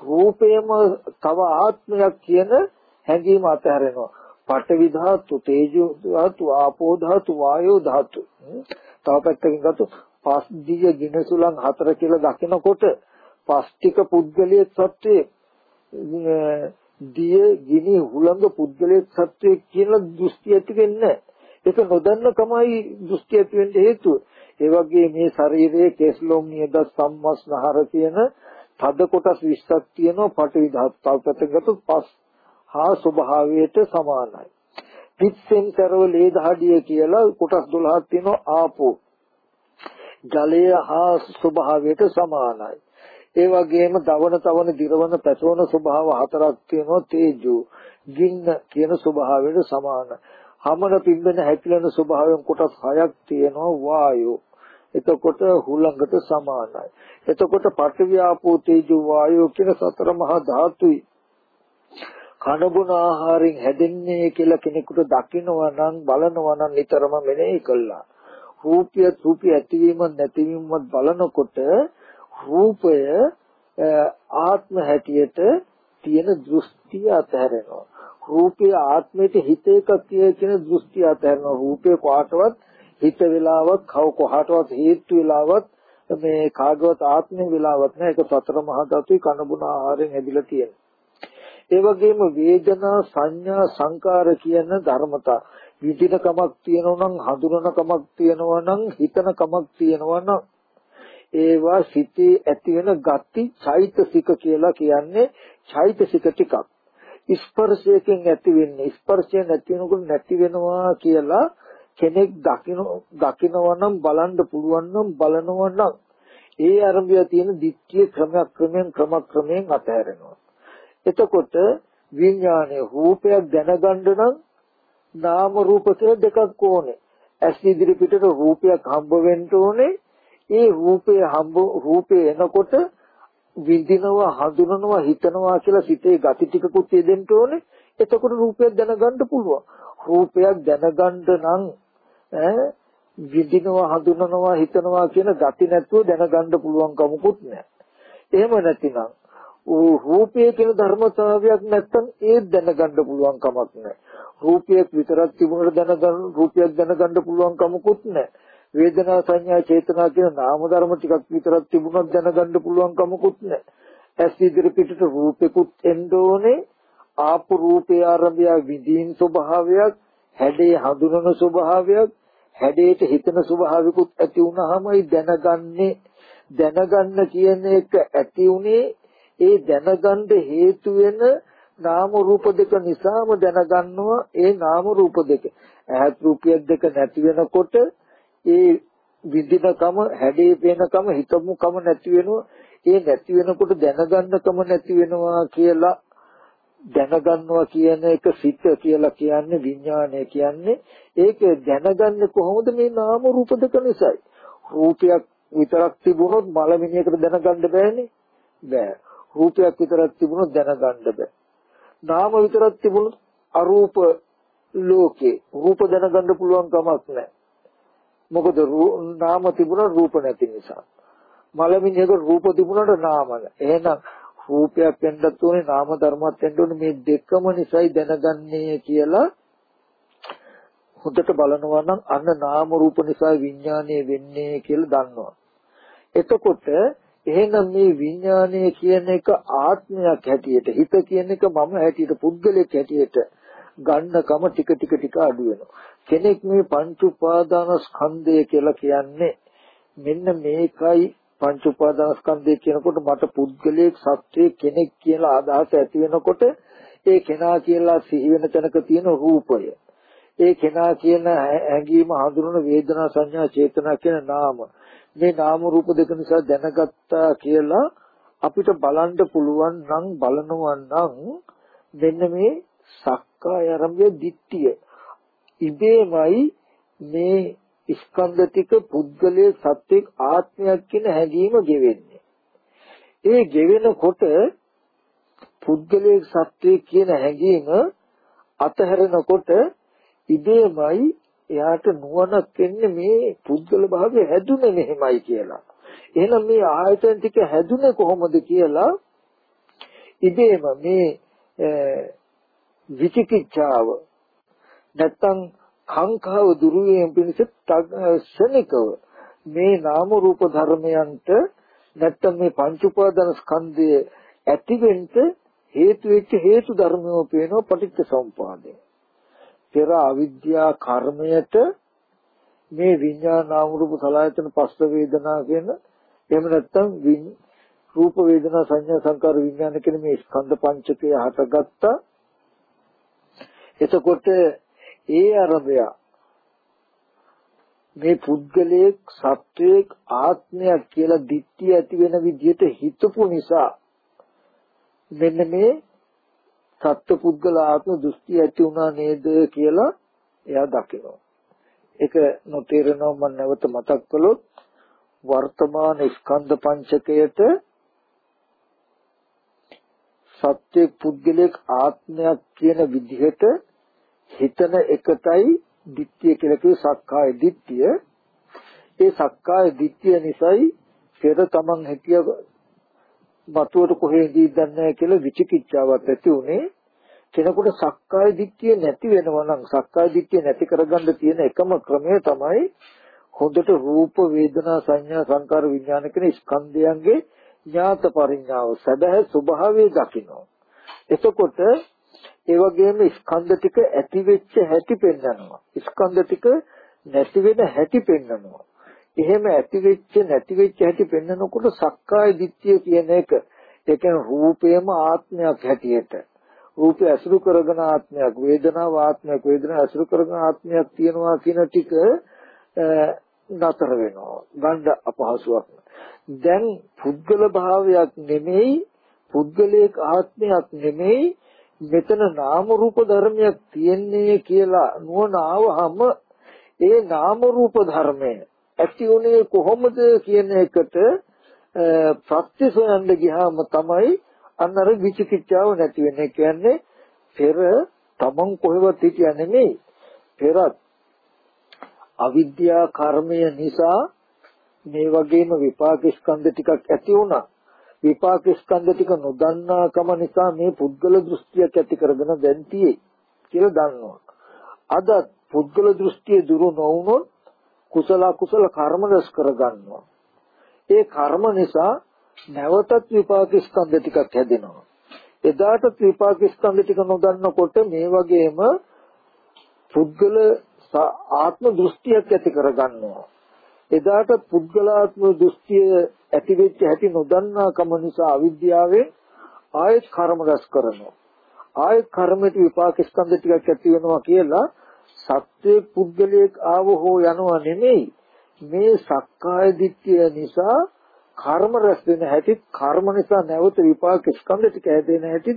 රූපයම තව ආත්මයක් කියන හැඟීම අතහැරෙනවා. පඨවි ධාතු තේජෝ ධාතු ආපෝ ධාතු වායෝ ධාතු. තව පැත්තකින් ගත්තොත් පස් දිය ගිනසුලන් හතර කියලා දකිනකොට පස්තික පුද්ගලයේ සත්‍යයේ දිය ගිනි හුළඟ පුද්ගලයේ සත්‍යයේ කියලා දෘෂ්ටි ඇති වෙන්නේ ඒක නොදන්න කමයි දෘෂ්ටි ඇති වෙන්න හේතුව. ඒ වගේ මේ ශරීරයේ කෙස්ලොම් නියද සම්මස්නහර කියන තද කොටස් 20ක් තියෙනවා පටවි ධාතු තව පැත්තකින් ගත්තොත් පස් හා ස්වභාවයට සමානයි. පිට්සෙන් කරව ලේ දහඩිය කියලා කොටස් 12ක් තියෙනවා ආපෝ. ජලය හා ස්වභාවයට සමානයි. ඒ වගේම දවන තවන දිරවන පැසවන ස්වභාව හතරක් තියෙනවා තේජෝ ගින්න කියන ස්වභාවයට සමානයි. හමන පිම්බෙන හැකිලෙන ස්වභාවයෙන් කොටස් හයක් තියෙනවා වායෝ. එතකොට හුලඟට සමානයි. එතකොට පඨවි ආපෝ තේජෝ වායෝ කියන සතර මහා ධාතුයි. කනබුන ආහාරයෙන් හැදෙන්නේ කියලා කෙනෙකුට දකිනවා නම් බලනවා නම් නිතරම මෙනෙහි කළා. රූපය රූපය ඇතිවීම නැතිවීම බලනකොට රූපය ආත්ම හැටියට තියෙන දෘෂ්ටිය අතහැරෙනවා. රූපය ආත්මයට හිත එකක් කියන දෘෂ්ටිය අතහැරෙනවා. රූපේ කොහටවත් හිත වෙලාවක් කව කොහටවත් හේතු වෙලාවක් මේ කාගවත් ආත්මේ වෙලාවක් නෑ. ඒක සතර මහා ධාතුයි කනබුන ආහාරයෙන් හැදිලා තියෙනවා. ඒ වගේම වේදනා සංඥා සංකාර කියන ධර්මතා. විදින කමක් තියෙනවා නම් හඳුනන කමක් තියෙනවා නම් හිතන කමක් තියෙනවා නම්. ඒවා සිතේ ඇති වෙන ගති චෛතසික කියලා කියන්නේ චෛතසික ටිකක්. ස්පර්ශයෙන් ඇති වෙන්නේ. ස්පර්ශය නැති වෙනකොට නැති වෙනවා කියලා කෙනෙක් දකින්න දකින්නවා නම් බලන්න පුළුවන් නම් බලනවා නම්. ඒ අරඹය තියෙන දික්කිය ක්‍රමයක් ක්‍රමයෙන් ක්‍රමක්‍රමයෙන් අතහැරෙනවා එතකොට විඥානයේ රූපයක් දැනගන්න නම් නාම රූප දෙකක් ඕනේ. ඇස් ඉදිරි පිටට රූපයක් හම්බ වෙන්න ඕනේ. ඒ රූපේ හම්බ රූපේ එනකොට විඳිනවා හඳුනනවා හිතනවා කියලා සිතේ ගති ටිකකුත් දෙන්න ඕනේ. එතකොට රූපයක් දැනගන්න පුළුවන්. රූපයක් දැනගන්න නම් ඈ විඳිනවා හඳුනනවා හිතනවා කියන ගති නැතුව දැනගන්න පුළුවන් කමකුත් නැහැ. එහෙම නැතිනම් රූපයේ කියන ධර්මතාවයක් නැත්තම් ඒ දැනගන්න පුළුවන් කමක් නැහැ. රූපයක් විතරක් තිබුණට දැනගන්න රූපයක් දැනගන්න පුළුවන් කමකුත් නැහැ. වේදනා සංඥා චේතනා කියන නාම ධර්ම ටිකක් විතරක් තිබුණත් දැනගන්න පුළුවන් කමකුත් නැහැ. ඇස් ඉදිරි පිටට රූපෙකුත් එන්න ඕනේ. ආපු රූපේ ආරම්භය විදීන් ස්වභාවයක්, හැඩේ හඳුනන ස්වභාවයක්, හැඩේට හිතන ස්වභාවිකුත් ඇති වුණාමයි දැනගන්නේ. දැනගන්න කියන එක ඇති උනේ ඒ දැනගන්න හේතු වෙන නාම රූප දෙක නිසාම දැනගන්නවා ඒ නාම රූප දෙක. ඇහත් රූපයක් දෙක නැති වෙනකොට ඒ විඳිනකම හැඩේ පේනකම හිතමුකම නැති වෙනවා. ඒ නැති වෙනකොට දැනගන්නකම නැති වෙනවා කියලා දැනගන්නවා කියන එක සිත කියලා කියන්නේ විඥානය කියන්නේ. ඒක දැනගන්නේ කොහොමද මේ නාම රූප දෙක නිසායි? රූපයක් විතරක් තිබුණොත් මලමිණියකට දැනගන්න බෑනේ. බෑ. රූපයක් විතරක් තිබුණොත් දැනගන්න බෑ. නාම විතරක් තිබුණොත් අරූප ලෝකේ රූප දැනගන්න පුළුවන් කමක් නැහැ. මොකද නාම තිබුණා රූප නැති නිසා. මලමිණියක රූප තිබුණාට නාම නැහැ. එහෙනම් රූපයක් වෙන්නත් උනේ නාම ධර්මයක් වෙන්න උනේ මේ දෙකම නිසායි දැනගන්නේ කියලා හොඳට බලනවා නම් අන්න නාම රූප නිසා විඥානය වෙන්නේ කියලා දන්නවා. එතකොට එහෙනම් මේ විඥානය කියන එක ආත්මයක් හැටියට හිත කියන එක මම හැටියට පුද්ගලෙක් හැටියට ගන්නකම ටික ටික ටික අඩු වෙනවා. කෙනෙක් මේ පංච උපාදාන ස්කන්ධය කියලා කියන්නේ මෙන්න මේකයි පංච උපාදාන ස්කන්ධය කියනකොට මට පුද්ගලයෙක් සත්වයේ කෙනෙක් කියලා අදහස ඇති වෙනකොට ඒ කෙනා කියලා සිහි වෙන තැනක තියෙන රූපය. ඒ කෙනා කියන හැඟීම හඳුනන වේදනා සංඥා චේතනා කියන නාම. මේ නාම රූප දෙක නිසා දැනගත්තා කියලා අපිට බලන්න පුළුවන් නම් බලනවා නම් මෙන්න මේ සක්කාය ආරම්භය දිට්ඨිය ඉබේමයි මේ ස්කන්ධ ටික පුද්ගලයේ සත්‍යික ආත්මයක් කියන හැඟීම ගෙවෙන්නේ. ඒ ගෙවෙනකොට පුද්ගලයේ සත්‍යික කියන හැඟීම අතහැරෙනකොට ඉබේමයි එයාට නුවණක් එන්නේ මේ පුද්ගල භාවය හැදුනේ මෙහෙමයි කියලා. එහෙනම් මේ ආයතන ටික හැදුනේ කොහොමද කියලා ඉබේම මේ විචිකිච්ඡාව නැත්තම් කාංකාව දුරු වීම පිණිස ශනිකව මේ නාම රූප ධර්මයන්ට නැත්තම් මේ පංච උපාදාන ස්කන්ධය ඇතිවෙන්න හේතු වෙච්ච හේතු ධර්මෝ පේනවා පටිච්ච සමුපාදේ පෙර අවිද්‍යා කර්මයට මේ විඤ්ඤාණ නාම රූප සලආයතන පස්ස වේදනා කියන එහෙම නැත්නම් රූප වේදනා සංඥා සංකාර විඥාන කියන මේ ස්කන්ධ පංචකය හටගත්තා. එතකොට ඒ අරබය මේ පුද්ගලයේ සත්වයක් ආත්මයක් කියලා දිට්ඨිය ඇති වෙන විදිහට හිතපු නිසා මෙන්න මේ සත්ව පුද්ගල ආත්ම දෘෂ්ටි ඇති වුණා නේද කියලා එයා දකිනවා. ඒක නොතේරෙනව මම නැවත මතක් කළොත් වර්තමාන ස්කන්ධ පංචකයට සත්‍ය පුද්ගලික ආත්මයක් කියන විදිහට හිතන එකටයි ditthිය කියලා කිව්ව සක්කාය ditthිය. ඒ සක්කාය ditthිය නිසායි පෙර තමන් හිතිය වතුවට කොහෙදී දන්නේ කියලා විචිකිච්ඡාවක් ඇති උනේ කෙනෙකුට සක්කාය දිට්ඨිය නැති වෙනවා නම් සක්කාය දිට්ඨිය නැති කරගන්න තියෙන එකම ක්‍රමය තමයි හොඳට රූප වේදනා සංඥා සංකාර විඥාන කියන ස්කන්ධයන්ගේ ඥාත පරිඥාව සැබෑ ස්වභාවය දකින්න. එතකොට ඒ වගේම ස්කන්ධ ටික ඇති වෙච්ච හැටි පෙන්වනවා. ස්කන්ධ ටික නැති වෙන හැටි පෙන්වනවා. එහෙම ඇති වෙච්ච නැති වෙච්ච හැටි පෙන්වනකොට සක්කාය දිට්ඨිය කියන එක. ඒ කියන්නේ රූපේම ආත්මයක් හැටියට. රූපය අසුරු කරගෙන ආත්මයක් වේදනාව ආත්මයක් වේදනාව අසුරු කරගෙන ආත්මයක් තියෙනවා කියන ටික නතර වෙනවා. ගන්න අපහසුයක් දැන් පුද්ගල භාවයක් නෙමෙයි පුද්ගලයක ආත්මයක් නෙමෙයි මෙතන නාම රූප ධර්මයක් තියෙන්නේ කියලා නුවණ ආවහම ඒ නාම රූප ධර්මය ඇති උනේ කොහොමද කියන එකට ප්‍රත්‍ය සොයන්න ගියාම තමයි අන්න අර විචිකිච්ඡාව නැති වෙන්නේ. කියන්නේ පෙර තමන් කොහෙවත් හිටියා නෙමෙයි. පෙරත් අවිද්‍යා කර්මය නිසා මේ වගේම විපාක ස්කන්ධ ටිකක් ඇති වුණා. විපාක ස්කන්ධ ටික නොදන්නාකම නිසා මේ පුද්ගල දෘෂ්ටියක් ඇති කරගෙන දැන් තියෙයි කියලා දන්නවා. අද පුද්ගල දෘෂ්ටිය දුරු නොවුනොත් කුසල කුසල කර්ම රැස් කරගන්නවා ඒ කර්ම නිසා නැවතත් විපාක ස්කන්ධ ටිකක් හැදෙනවා. එදාට විපාක ස්කන්ධ ටික නොදන්නකොට මේ වගේම පුද්ගල ආත්ම දෘෂ්ටියක් ඇති කරගන්නවා. එදාට පුද්ගලාත්ම දෘෂ්ටිය ඇති වෙච්ච හැටි නොදන්නාකම නිසා අවිද්‍යාවෙන් ආයෙත් කර්ම රැස් කරනවා. ආයෙත් කර්මයට විපාක ස්කන්ධ ටිකක් ඇති වෙනවා කියලා සත්‍ය පුද්ගලයෙක් ආව හෝ යනවා නෙමෙයි. මේ සක්කාය දිට්ඨිය නිසා කර්ම රැස් වෙන හැටි කර්ම නිසා නැවත විපාක ස්කන්ධ ටික හැදෙන හැටි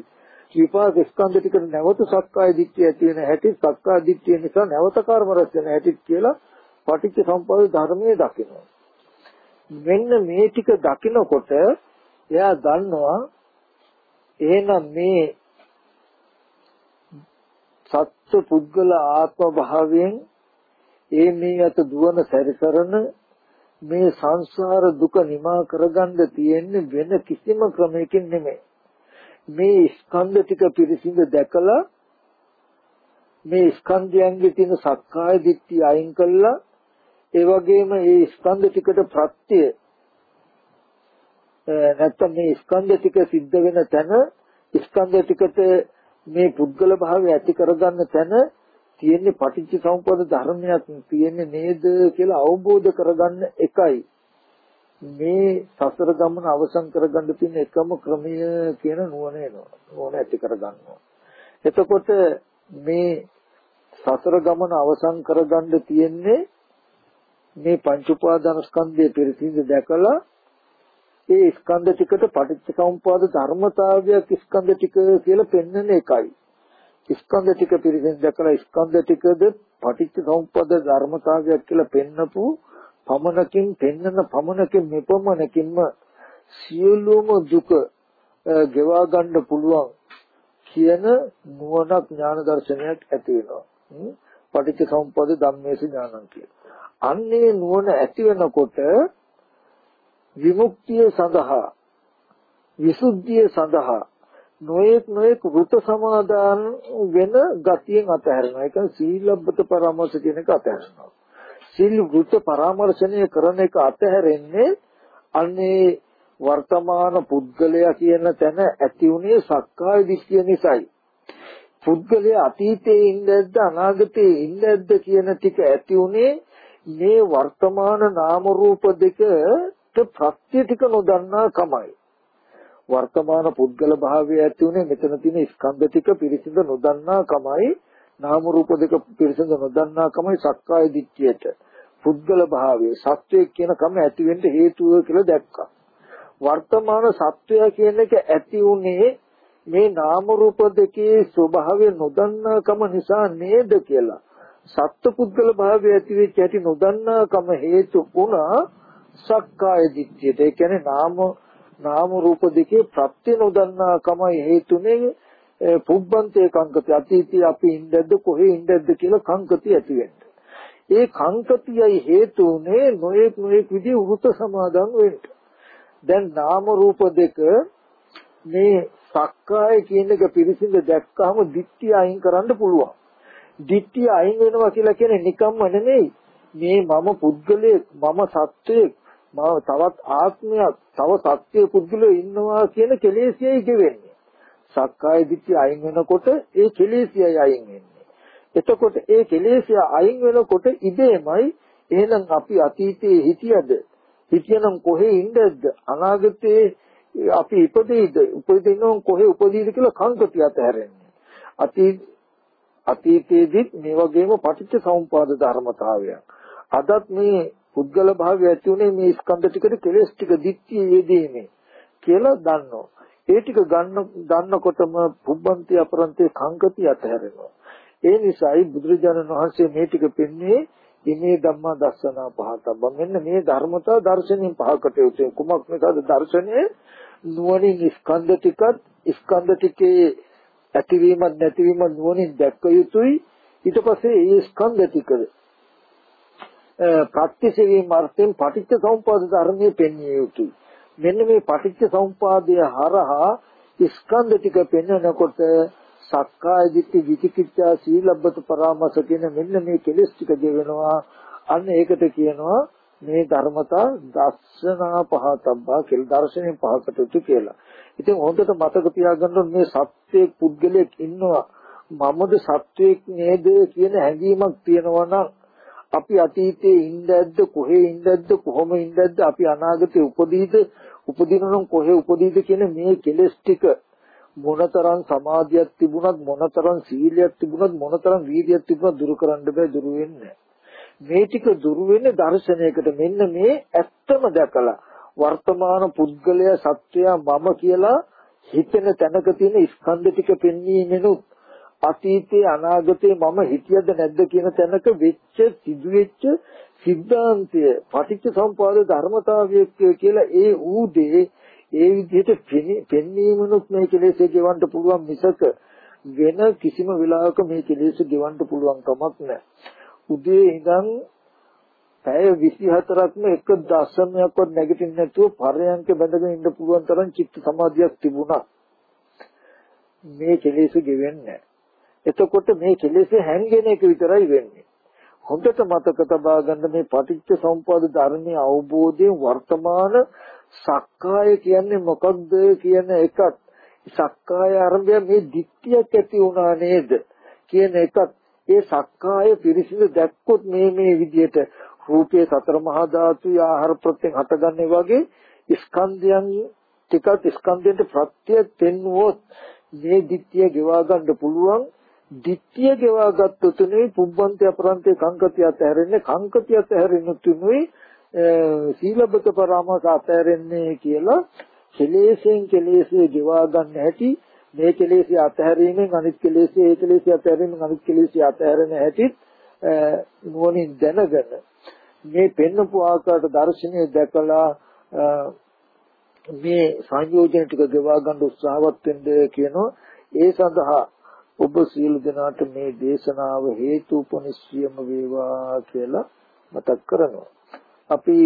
විපාක ස්කන්ධ ටික නැවත සක්කාය දිට්ඨිය ඇති වෙන හැටි සක්කාය දිට්ඨිය නිසා නැවත කර්ම රැස් වෙන හැටි කියලා පටිච්ච සම්පදාය ධර්මයේ දකිනවා. මෙන්න මේ ටික දකිනකොට එයා දන්නවා එහෙනම් මේ සත්ව පුද්ගල ආත්ම භාවයෙන් ඒ මේ අත දුවන සැරිසරන මේ සංසාර දුක නිමා කරගන්න තියෙන්නේ වෙන කිසිම ක්‍රමයකින් නෙමෙයි. මේ ස්කන්ධ ටික පිරිසිඳ දැකලා මේ ස්කන්ධයන්ගේ තියෙන සක්කාය දිට්ඨිය අයින් කළා ඒ වගේම මේ ස්කන්ධ ටිකට ප්‍රත්‍ය නැත්තම් මේ ස්කන්ධ ටික සිද්ධ වෙන තැන ස්කන්ධ ටිකට මේ පුද්ගල භාවය ඇති කරගන්න තැන තියෙන්නේ පටිච්ච සමුප්පාද ධර්මයක් තියෙන්නේ නේද කියලා අවබෝධ කරගන්න එකයි. මේ සසර ගමන අවසන් කරගන්න තියෙන එකම ක්‍රමය කියන නුවණ එනවා. නුවණ ඇති කරගන්නවා. එතකොට මේ සසර ගමන අවසන් කරගන්න තියෙන්නේ මේ පංච උපාදාන ස්කන්ධය පිරිසිදු දැකලා ඒ ස්කන්ධ ටිකට පටිච්ච සමුප්පාද ධර්මතාවයක් ස්කන්ධ ටික කියලා පෙන්වන එකයි ස්කන්ධ ටික පිරිසිදු දැකලා ස්කන්ධ ටිකද පටිච්ච සමුප්පාද ධර්මතාවයක් කියලා පෙන්නපු පමණකින් පෙන්නන පමණකින් මෙපමණකින්ම සියලුම දුක ගෙවා ගන්න පුළුවන් කියන නුවණක් ඥාන දර්ශනයක් ඇති වෙනවා. පටිච්ච සමුප්පාද ධම්මේස ඥානං කියලා. අන්නේ නුවණ ඇති වෙනකොට විමුක්තිය සඳහා විසුද්ධිය සඳහා නොයෙක් නොයෙක් වෘත සමාදාන වෙන ගතියෙන් අතහැරෙනවා. ඒක සීලබ්බත පරාමර්ශ කියන එක අතහැරෙනවා. සීල වෘත පරාමර්ශණය කරන එක අතහැරෙන්නේ අන්නේ වර්තමාන පුද්ගලයා කියන තැන ඇති උනේ සක්කාය දිට්ඨිය නිසායි. පුද්ගලයා අතීතයේ ඉඳද්ද අනාගතයේ ඉඳද්ද කියන ටික ඇති උනේ මේ වර්තමාන නාම රූප දෙකට ප්‍රත්‍ය ටික නොදන්නා කමයි. වර්තමාන පුද්ගල භාවය ඇති උනේ මෙතන තියෙන ස්කන්ධ ටික පිරිසිඳ නොදන්නා කමයි නාම රූප දෙක පිරිසිඳ නොදන්නා කමයි සක්කාය දිට්ඨියට පුද්ගල භාවය සත්වයේ කියන කම ඇති වෙන්න හේතුව කියලා දැක්කා. වර්තමාන සත්වය කියන එක ඇති උනේ මේ නාම රූප දෙකේ ස්වභාවය නොදන්නාකම නිසා නේද කියලා. සත්ව පුද්ගල භාවය ඇති වෙච්ච ඇති නොදන්නාකම හේතු වුණා සක්කාය දිට්ඨියට. ඒ කියන්නේ නාම නාම රූප දෙකේ ප්‍රත්‍ය නොදන්නාකමයි හේතුනේ පුබ්බන්තේ කංකති අතීතයේ අපි ඉඳද්ද කොහේ ඉඳද්ද කියලා කංකති ඇති වෙන්නේ. ඒ කංකතියයි හේතුනේ නොයෙක් නොයෙක් විදිහ වෘත සමාදන් වෙන්න. දැන් නාම රූප දෙක මේ සක්කාය කියන එක පිරිසිඳ දැක්කම දිට්ඨිය අයින් කරන්න පුළුවන්. දිට්ඨිය අයින් වෙනවා කියලා කියන්නේ නිකම්ම නෙමෙයි. මේ මම පුද්ගලයෙක් මම සත්වයෙක් මම තවත් ආත්මයක් තව සත්‍ය පුද්ගලයෙක් ඉන්නවා කියන කෙලෙසියයි ගෙවෙන්නේ. සක්කාය දිට්ඨිය අයින් වෙනකොට ඒ කෙලෙසියයි අයින් වෙන්නේ. එතකොට ඒ කෙලෙසිය අයින් වෙනකොට ඉබේමයි එහෙනම් අපි අතීතයේ හිටියද හිටියනම් කොහේ ඉඳද්ද අනාගතයේ අපි ඉපදෙයිද උපදිනනම් කොහේ උපදීද කියලා කංකතිය අතහැරෙන්නේ. අතීත අතීතයේදීත් මේ වගේම පටිච්ච සමුපාද ධර්මතාවයක්. අදත් මේ පුද්ගල භාවය ඇති උනේ මේ ස්කන්ධ ටිකට කෙලෙස් ටික දික්තිය යෙදීමේ කියලා දන්නවා. ඒ ටික ගන්න ගන්නකොටම පුබ්බන්ති අපරන්තේ කංකති අතහැරෙනවා. ඒ නිසායි බුදුරජාණන් වහන්සේ මේ ටික පෙන්වන්නේ ඉමේ ධම්මා දස්සනා පහතබ්බ මෙන්න මේ ධර්මතා දර්ශනයෙන් පහකට යුතුය කුමක් නිසාද දර්ශනයේ නුවණින් ස්කන්ධ ටිකත් ස්කන්ධ ටිකේ ඇතිවීමත් නැතිවීමත් නුවණින් දැක්ක යුතුයි ඊට පස්සේ ඒ ස්කන්ධ ටික ප්‍රත්‍යසේවීම් අර්ථයෙන් පටිච්ච සමුප්පාද ධර්මයේ පෙන්විය යුතුයි. මෙන්න මේ පටිච්ච සමුපාදය හරහා ස්කන්ධ ටික පෙන්වනකොට සක්කාය දිට්ඨි විචිකිච්ඡා සීලබ්බත පරාමස කියන මෙන්න මේ කෙලෙස් ටික ගෙවෙනවා. අන්න ඒකට කියනවා මේ ධර්මතා දර්ශනා පහතබ්බා කියලා දර්ශනයෙන් පහකට උතු කියලා. ඉතින් හොඳට මතක තියාගන්න මේ සත්‍යයේ පුද්ගලයෙක් ඉන්නවා. මමද සත්වයක් නේද කියන හැඟීමක් තියෙනවා නම් අපි අතීතයේ ඉඳද්ද කොහේ ඉඳද්ද කොහොම ඉඳද්ද අපි අනාගතේ උපදීද? උපදිනනම් කොහේ උපදීද කියන මේ කෙලෙස් ටික. මොනතරම් සමාධියක් තිබුණත් මොනතරම් සීලයක් තිබුණත් මොනතරම් වීර්යයක් තිබුණත් දුරු කරන්න බෑ දුරු වෙන්නේ. මේ ටික දුරු වෙන්නේ දර්ශනයකට මෙන්න මේ ඇත්තම දැකලා වර්තමාන පුද්ගලයා සත්වයා මම කියලා හිතෙන තැනක තියෙන ස්කන්ධ ටික පෙන්වීමෙනුත් අතීතේ අනාගතේ මම හිතියද නැද්ද කියන තැනක වෙච්ච සිදුවෙච්ච සිද්ධාන්තය පටිච්ච සම්පාද ධර්මතාවය කියලා ඒ ඌ දේ ඒ විදිහට පෙන්වීමනොත් මේ කෙලෙස් ගෙවන්න පුළුවන් මිසක වෙන කිසිම වෙලාවක මේ කෙලෙස් ගෙවන්න පුළුවන් කමක් නැහැ. උදේ ඉඳන් පැය 24ක්ම එක දශමයක්වත් නැගිටින්න නැතුව පරයන්ක බැඳගෙන ඉන්න පුළුවන් තරම් චිත්ත සමාධියක් තිබුණා. මේ කෙලෙස් ගෙවෙන්නේ නැහැ. එතකොට මේ කෙලෙස් හැංගෙන එක විතරයි වෙන්නේ. හොඳට මතක තබා ගන්න මේ පටිච්ච සමුප්පාද ධර්මයේ අවබෝධයෙන් වර්තමාන සක්කාය කියන්නේ මොකක්ද කියන එකත් සක්කාය ආරම්භය මේ ධිට්ඨියක් ඇති වුණා නේද කියන එකත් ඒ සක්කාය පිරිසිදු දැක්කොත් මේ මේ විදිහට රූපයේ සතර මහා ධාතුයි ආහාර ප්‍රත්‍යයෙන් හටගන්නේ වගේ ස්කන්ධයන් ටිකත් ස්කන්ධයන්ට ප්‍රත්‍ය පෙන්වුවොත් මේ ධිට්ඨිය ගෙවා ගන්න පුළුවන් දිට්ඨිය ගෙවා ගත්තු තුනේ පුබ්බන්තය අපරන්තේ කංකතිය අතහැරෙන්නේ. කංකතිය අතහැරෙන්න තුනේ සීලබ්බත පරාමස අතහැරෙන්නේ කියලා කෙලෙසෙන් කෙලෙසේ ගෙවා ගන්න හැටි මේ කෙලෙසේ අතහැරීමෙන් අනිත් කෙලෙසේ ඒ කෙලෙසේ අතහැරීමෙන් අනිත් කෙලෙසේ අතහැරෙන හැටි නුවණින් දැනගෙන මේ පෙන්නපු ආකාරයට දර්ශනය දැකලා මේ සංයෝජන ටික ගෙවා ගන්න උත්සාහවත් වෙන්න කියනවා. ඒ සඳහා ඔබ සියලු දෙනාට මේ දේශනාව හේතුපනිශ්චයම වේවා කියලා මතක් කරනවා. අපි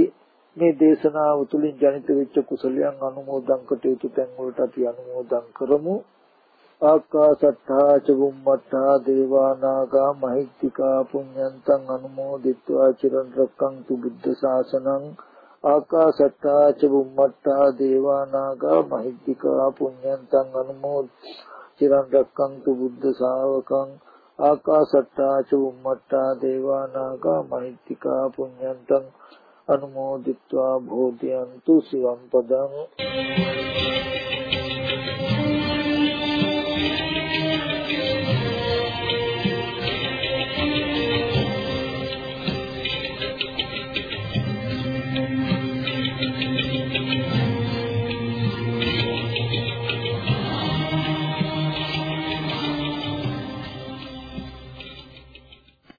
මේ දේශනාව තුළින් ජනිත වෙච්ච කුසලයන් අනුමෝදන් කටයුතු තැන් වලට අපි අනුමෝදන් කරමු. ආකාසත්තා ච බුම්මත්තා දේවා නාග මහිත්‍තිකා පුඤ්ඤන්තං අනුමෝදිත්වා චිරන් රක්කන්තු බුද්ධ ශාසනං ආකාසත්තා ච බුම්මත්තා දේවා නාග මහිත්‍තිකා පුඤ්ඤන්තං අනුමෝදිත්වා චිරන් රක්කන්තු බුද්ධ ශාවකං ආකාසට්ටා චුම්මට්ටා දේවා නාග මහිත්‍තිකා පුඤ්ඤන්තං අනුමෝදිත්වා භෝධයන්තු සිවම් පදං